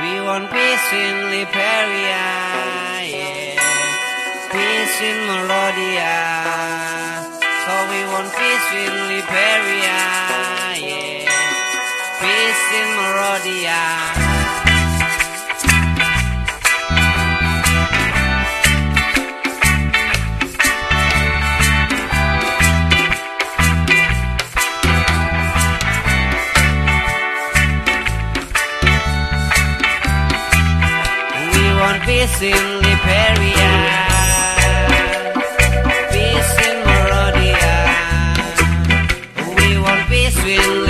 We want peace in Liberia, yeah. Peace in Monrovia. So we want peace in Liberia, yeah. Peace in Monrovia. peace in Liberia. Peace in Monrovia. We want peace with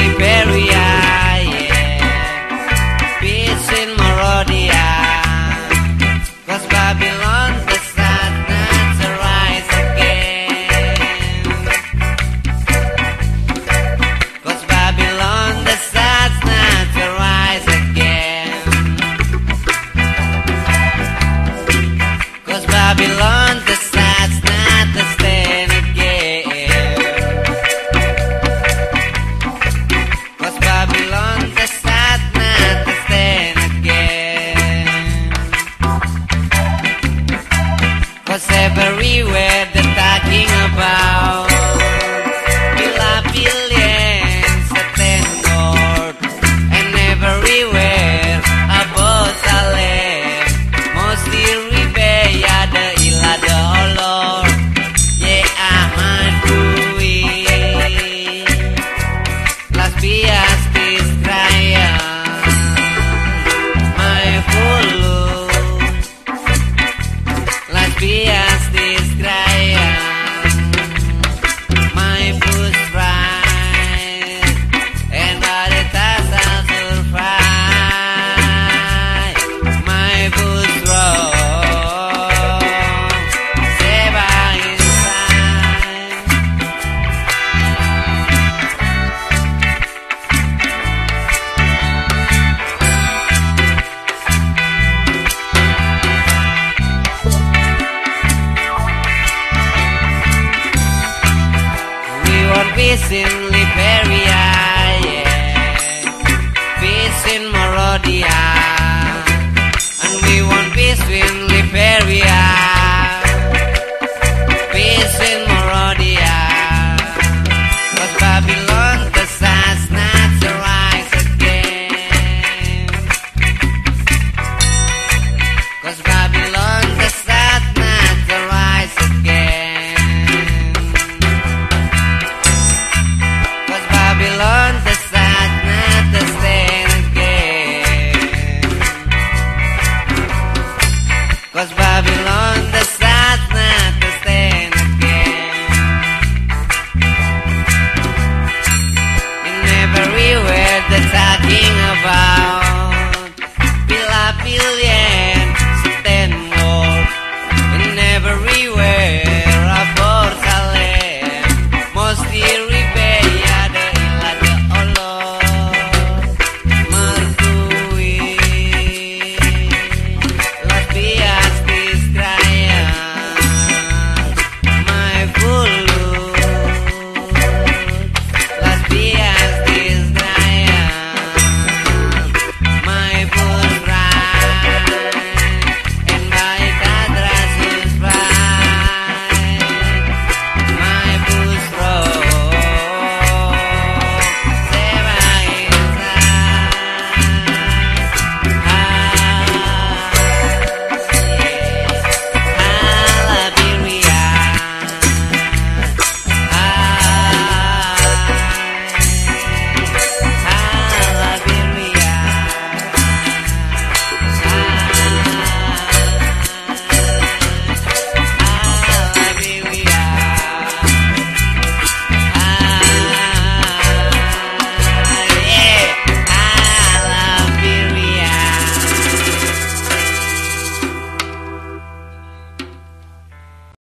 días. Facing Liberia, yeah. Peace Monrovia. King of